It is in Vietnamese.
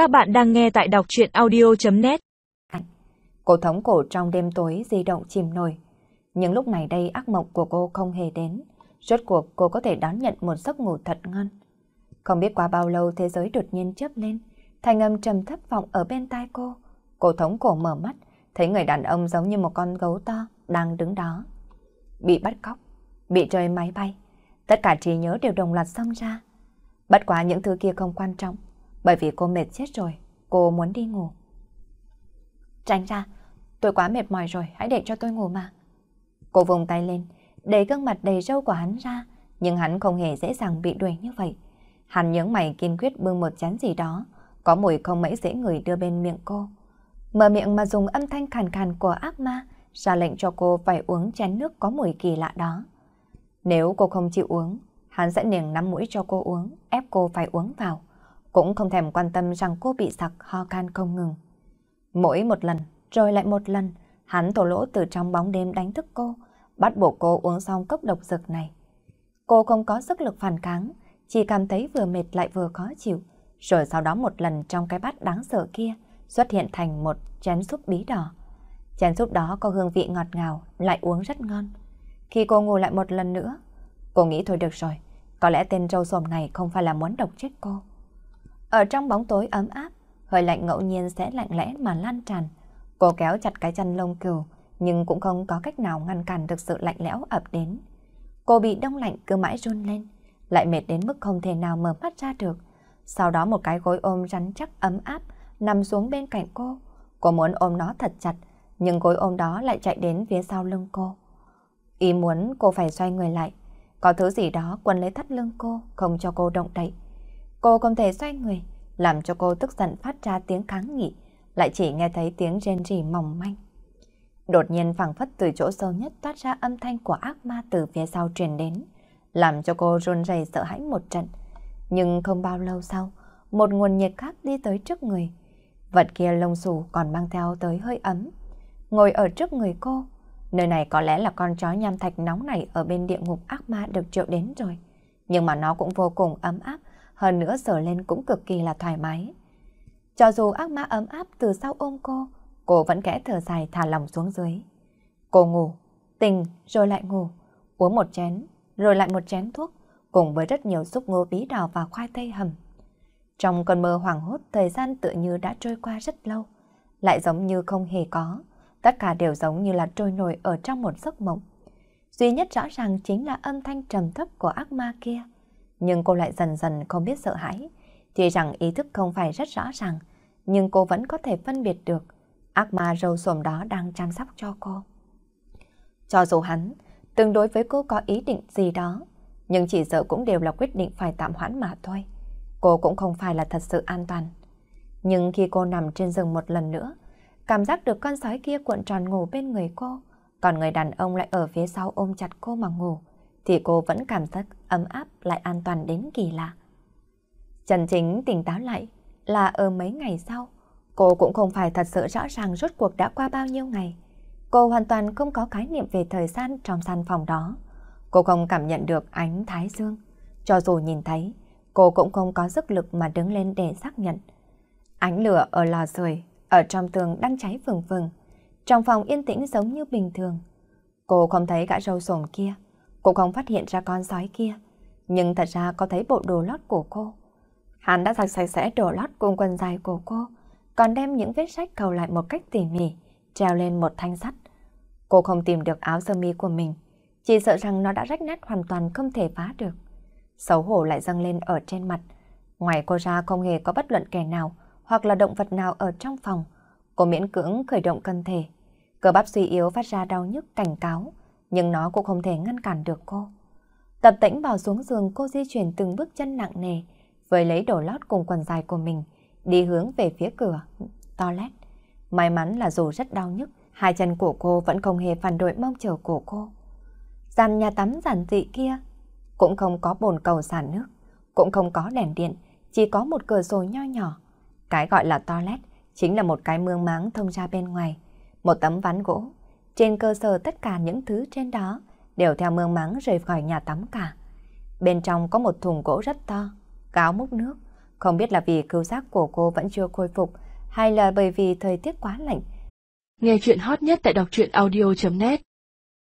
Các bạn đang nghe tại đọc chuyện audio.net Cô thống cổ trong đêm tối di động chìm nổi. những lúc này đây ác mộng của cô không hề đến. Rốt cuộc cô có thể đón nhận một giấc ngủ thật ngon. Không biết qua bao lâu thế giới đột nhiên chớp lên. Thành âm trầm thấp vọng ở bên tai cô. Cô thống cổ mở mắt, thấy người đàn ông giống như một con gấu to đang đứng đó. Bị bắt cóc, bị rơi máy bay. Tất cả trí nhớ đều đồng loạt xông ra. Bất quá những thứ kia không quan trọng, bởi vì cô mệt chết rồi, cô muốn đi ngủ. Tránh ra, tôi quá mệt mỏi rồi, hãy để cho tôi ngủ mà. Cô vùng tay lên, đẩy gương mặt đầy râu của hắn ra, nhưng hắn không hề dễ dàng bị đuổi như vậy. Hắn nhướng mày kiên quyết bưng một chén gì đó, có mùi không mấy dễ người đưa bên miệng cô. Mở miệng mà dùng âm thanh khàn khàn của ác ma, ra lệnh cho cô phải uống chén nước có mùi kỳ lạ đó. Nếu cô không chịu uống, hắn sẽ niềng nắm mũi cho cô uống, ép cô phải uống vào. Cũng không thèm quan tâm rằng cô bị sặc ho khan không ngừng. Mỗi một lần, rồi lại một lần, hắn thổ lỗ từ trong bóng đêm đánh thức cô, bắt buộc cô uống xong cốc độc dược này. Cô không có sức lực phản kháng, chỉ cảm thấy vừa mệt lại vừa khó chịu. Rồi sau đó một lần trong cái bát đáng sợ kia xuất hiện thành một chén súp bí đỏ. Chén súp đó có hương vị ngọt ngào, lại uống rất ngon. Khi cô ngủ lại một lần nữa, cô nghĩ thôi được rồi, có lẽ tên trâu xồm này không phải là muốn độc chết cô. Ở trong bóng tối ấm áp, hơi lạnh ngẫu nhiên sẽ lạnh lẽ mà lan tràn. Cô kéo chặt cái chân lông cừu, nhưng cũng không có cách nào ngăn cản được sự lạnh lẽo ập đến. Cô bị đông lạnh cứ mãi run lên, lại mệt đến mức không thể nào mở mắt ra được. Sau đó một cái gối ôm rắn chắc ấm áp nằm xuống bên cạnh cô. Cô muốn ôm nó thật chặt, nhưng gối ôm đó lại chạy đến phía sau lưng cô. Ý muốn cô phải xoay người lại, có thứ gì đó quấn lấy thắt lưng cô, không cho cô động đậy. Cô không thể xoay người, làm cho cô tức giận phát ra tiếng kháng nghị, lại chỉ nghe thấy tiếng rên rỉ mỏng manh. Đột nhiên phẳng phất từ chỗ sâu nhất toát ra âm thanh của ác ma từ phía sau truyền đến, làm cho cô run rẩy sợ hãi một trận. Nhưng không bao lâu sau, một nguồn nhiệt khác đi tới trước người. Vật kia lông xù còn mang theo tới hơi ấm. Ngồi ở trước người cô, nơi này có lẽ là con chó nham thạch nóng này ở bên địa ngục ác ma được triệu đến rồi. Nhưng mà nó cũng vô cùng ấm áp, hơn nữa sờ lên cũng cực kỳ là thoải mái. Cho dù ác ma ấm áp từ sau ôm cô, cô vẫn kẽ thở dài thả lòng xuống dưới. Cô ngủ, tỉnh rồi lại ngủ, uống một chén, rồi lại một chén thuốc, cùng với rất nhiều xúc ngô bí đào và khoai tây hầm. Trong cơn mơ hoàng hốt, thời gian tự như đã trôi qua rất lâu, lại giống như không hề có, tất cả đều giống như là trôi nổi ở trong một giấc mộng. Duy nhất rõ ràng chính là âm thanh trầm thấp của ác ma kia nhưng cô lại dần dần không biết sợ hãi. Tuy rằng ý thức không phải rất rõ ràng, nhưng cô vẫn có thể phân biệt được ác ma râu xồm đó đang chăm sóc cho cô. Cho dù hắn tương đối với cô có ý định gì đó, nhưng chỉ sợ cũng đều là quyết định phải tạm hoãn mà thôi. Cô cũng không phải là thật sự an toàn. Nhưng khi cô nằm trên giường một lần nữa, cảm giác được con sói kia cuộn tròn ngủ bên người cô, còn người đàn ông lại ở phía sau ôm chặt cô mà ngủ thì cô vẫn cảm giác ấm áp lại an toàn đến kỳ lạ. Trần Chính tỉnh táo lại là ở mấy ngày sau, cô cũng không phải thật sự rõ ràng rốt cuộc đã qua bao nhiêu ngày. Cô hoàn toàn không có khái niệm về thời gian trong gian phòng đó. Cô không cảm nhận được ánh thái dương. Cho dù nhìn thấy, cô cũng không có sức lực mà đứng lên để xác nhận. Ánh lửa ở lò sưởi ở trong tường đang cháy phừng phừng. Trong phòng yên tĩnh giống như bình thường. Cô không thấy gã râu sồm kia. Cô không phát hiện ra con sói kia, nhưng thật ra có thấy bộ đồ lót của cô. Hắn đã giặt sạch sẽ đồ lót cùng quần dài của cô, còn đem những vết sách cầu lại một cách tỉ mỉ, treo lên một thanh sắt. Cô không tìm được áo sơ mi của mình, chỉ sợ rằng nó đã rách nát hoàn toàn không thể phá được. Xấu hổ lại dâng lên ở trên mặt. Ngoài cô ra không hề có bất luận kẻ nào hoặc là động vật nào ở trong phòng. Cô miễn cưỡng khởi động cân thể. Cơ bắp suy yếu phát ra đau nhức cảnh cáo nhưng nó cũng không thể ngăn cản được cô. Tập tĩnh vào xuống giường cô di chuyển từng bước chân nặng nề, với lấy đồ lót cùng quần dài của mình, đi hướng về phía cửa, toilet. May mắn là dù rất đau nhức, hai chân của cô vẫn không hề phản đối mong chờ của cô. Gian nhà tắm giản dị kia, cũng không có bồn cầu xả nước, cũng không có đèn điện, chỉ có một cửa sổ nho nhỏ. Cái gọi là toilet chính là một cái mương máng thông ra bên ngoài, một tấm ván gỗ trên cơ sở tất cả những thứ trên đó đều theo mương mắng rời khỏi nhà tắm cả. Bên trong có một thùng gỗ rất to, cáo múc nước, Không biết là vì cứu giác của cô vẫn chưa khôi phục hay là bởi vì thời tiết quá lạnh. Nghe chuyện hot nhất tại đọc truyện audio.net